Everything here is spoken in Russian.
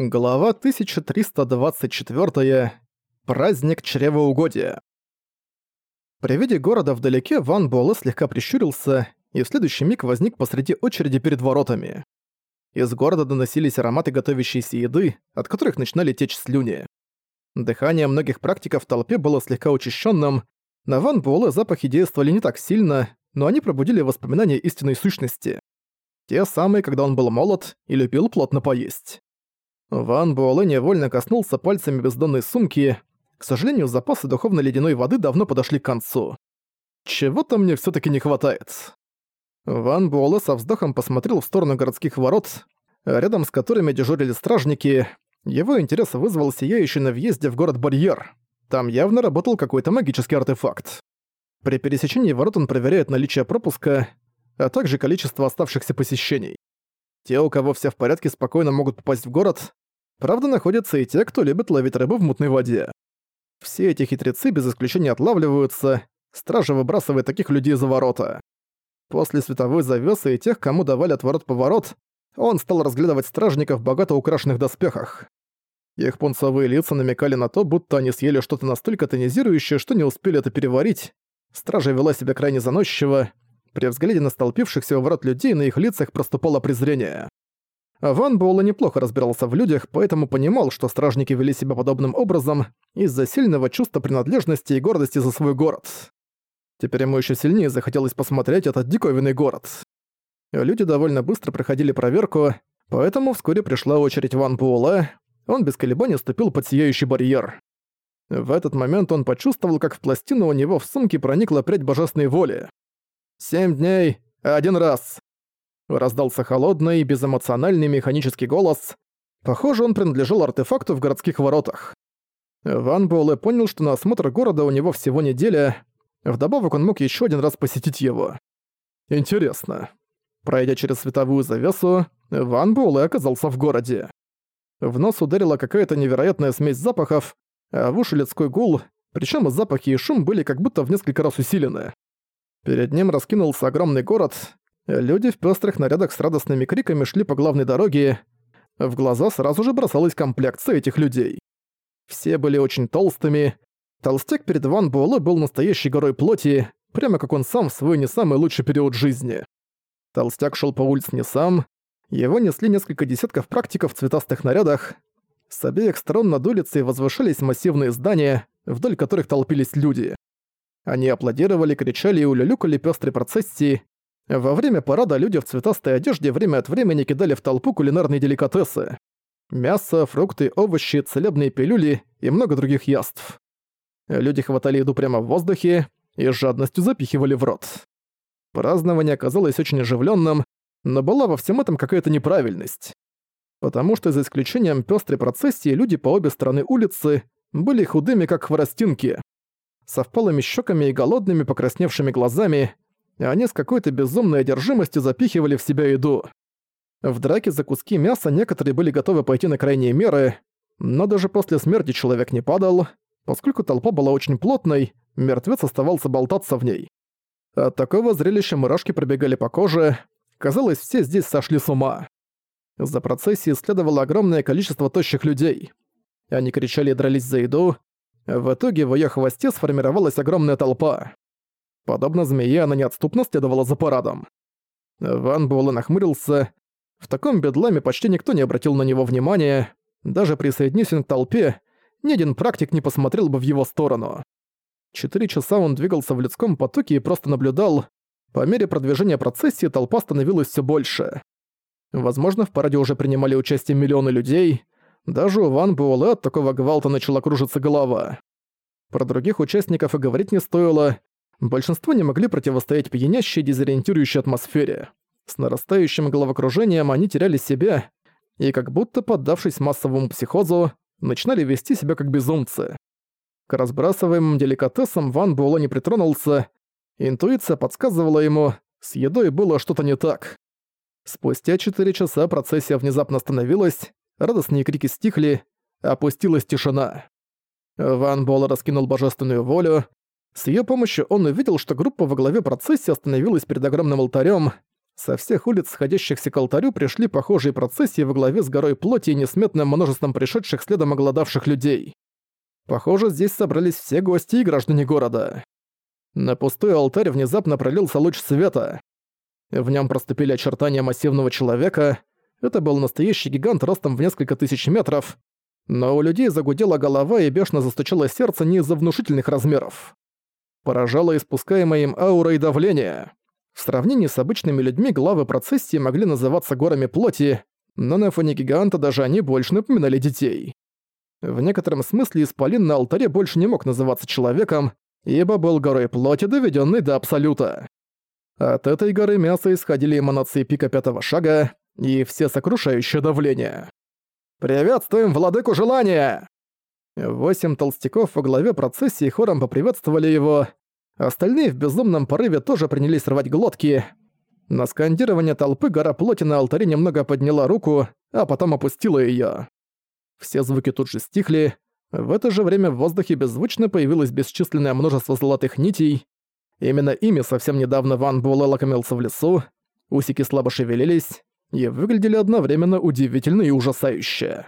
Глава 1324. Праздник чревоугодия. При виде города вдалеке Ван Буэлэ слегка прищурился и в следующий миг возник посреди очереди перед воротами. Из города доносились ароматы готовящейся еды, от которых начинали течь слюни. Дыхание многих практиков в толпе было слегка учащенным. На Ван Буэлэ запахи действовали не так сильно, но они пробудили воспоминания истинной сущности. Те самые, когда он был молод и любил плотно поесть. Ван Буэлэ невольно коснулся пальцами бездонной сумки. К сожалению, запасы духовно-ледяной воды давно подошли к концу. Чего-то мне все таки не хватает. Ван Буэлэ со вздохом посмотрел в сторону городских ворот, рядом с которыми дежурили стражники. Его интерес вызвал сияющий на въезде в город барьер. Там явно работал какой-то магический артефакт. При пересечении ворот он проверяет наличие пропуска, а также количество оставшихся посещений. Те, у кого все в порядке, спокойно могут попасть в город. Правда, находятся и те, кто любит ловить рыбу в мутной воде. Все эти хитрецы без исключения отлавливаются, стража выбрасывает таких людей за ворота. После световой завесы и тех, кому давали отворот-поворот, он стал разглядывать стражников в богато украшенных доспехах. Их пунцовые лица намекали на то, будто они съели что-то настолько тонизирующее, что не успели это переварить. Стража вела себя крайне заносчиво, при взгляде на столпившихся у ворот людей на их лицах проступало презрение. Ван Буэлла неплохо разбирался в людях, поэтому понимал, что стражники вели себя подобным образом из-за сильного чувства принадлежности и гордости за свой город. Теперь ему еще сильнее захотелось посмотреть этот диковинный город. Люди довольно быстро проходили проверку, поэтому вскоре пришла очередь Ван Буэлла. Он без колебаний ступил под сияющий барьер. В этот момент он почувствовал, как в пластину у него в сумке проникла прядь божественной воли. «Семь дней, один раз!» Раздался холодный, безэмоциональный механический голос. Похоже, он принадлежал артефакту в городских воротах. Ван Буэлэ понял, что на осмотр города у него всего неделя. Вдобавок он мог еще один раз посетить его. Интересно. Пройдя через световую завесу, Ван Буэлэ оказался в городе. В нос ударила какая-то невероятная смесь запахов, а в уши людской гул, причем запахи и шум были как будто в несколько раз усилены. Перед ним раскинулся огромный город. Люди в пестрых нарядах с радостными криками шли по главной дороге. В глаза сразу же бросалась комплекция этих людей. Все были очень толстыми. Толстяк перед Ван Буэлэ был настоящей горой плоти, прямо как он сам в свой не самый лучший период жизни. Толстяк шел по улице не сам. Его несли несколько десятков практиков в цветастых нарядах. С обеих сторон над улицей возвышались массивные здания, вдоль которых толпились люди. Они аплодировали, кричали и улюлюкали пёстрой процессии. Во время парада люди в цветастой одежде время от времени кидали в толпу кулинарные деликатесы. Мясо, фрукты, овощи, целебные пилюли и много других яств. Люди хватали еду прямо в воздухе и с жадностью запихивали в рот. Празднование оказалось очень оживленным, но была во всем этом какая-то неправильность. Потому что за исключением пёстрой процессии люди по обе стороны улицы были худыми, как хворостинки со впалыми щеками и голодными покрасневшими глазами, они с какой-то безумной одержимостью запихивали в себя еду. В драке за куски мяса некоторые были готовы пойти на крайние меры, но даже после смерти человек не падал, поскольку толпа была очень плотной, мертвец оставался болтаться в ней. От такого зрелища мурашки пробегали по коже, казалось, все здесь сошли с ума. За процессией следовало огромное количество тощих людей. Они кричали и дрались за еду, в итоге в её хвосте сформировалась огромная толпа. Подобно змее, она неотступно следовала за парадом. Ван Буэлэ нахмурился. В таком бедламе почти никто не обратил на него внимания. Даже присоединись к толпе, ни один практик не посмотрел бы в его сторону. Четыре часа он двигался в людском потоке и просто наблюдал. По мере продвижения процессии толпа становилась всё больше. Возможно, в параде уже принимали участие миллионы людей — даже у Ван Буэлэ от такого гвалта начала кружиться голова. Про других участников и говорить не стоило. Большинство не могли противостоять пьянящей дезориентирующей атмосфере. С нарастающим головокружением они теряли себя и, как будто поддавшись массовому психозу, начинали вести себя как безумцы. К разбрасываемым деликатесам Ван Буэлэ не притронулся, интуиция подсказывала ему, с едой было что-то не так. Спустя четыре часа процессия внезапно остановилась, радостные крики стихли, опустилась тишина. Ван Бол раскинул божественную волю. С ее помощью он увидел, что группа во главе процессии остановилась перед огромным алтарем. Со всех улиц, сходящихся к алтарю, пришли похожие процессии во главе с горой плоти и несметным множеством пришедших следом оголодавших людей. Похоже, здесь собрались все гости и граждане города. На пустой алтарь внезапно пролился луч света. В нем проступили очертания массивного человека. Это был настоящий гигант ростом в несколько тысяч метров. Но у людей загудела голова и бешено застучало сердце не из-за внушительных размеров. Поражало испускаемое им аура и давление. В сравнении с обычными людьми главы процессии могли называться горами плоти, но на фоне гиганта даже они больше напоминали детей. В некотором смысле Исполин на алтаре больше не мог называться человеком, ибо был горой плоти, доведенной до абсолюта. От этой горы мяса исходили эманации пика пятого шага и все сокрушающее давление. «Приветствуем владыку желания!» Восемь толстяков во главе процессии хором поприветствовали его, Остальные в безумном порыве тоже принялись рвать глотки. На скандирование толпы гора плоти на алтаре немного подняла руку, а потом опустила её. Все звуки тут же стихли. В это же время в воздухе беззвучно появилось бесчисленное множество золотых нитей. Именно ими совсем недавно Ван Буэлэ лакомился в лесу. Усики слабо шевелились и выглядели одновременно удивительно и ужасающе.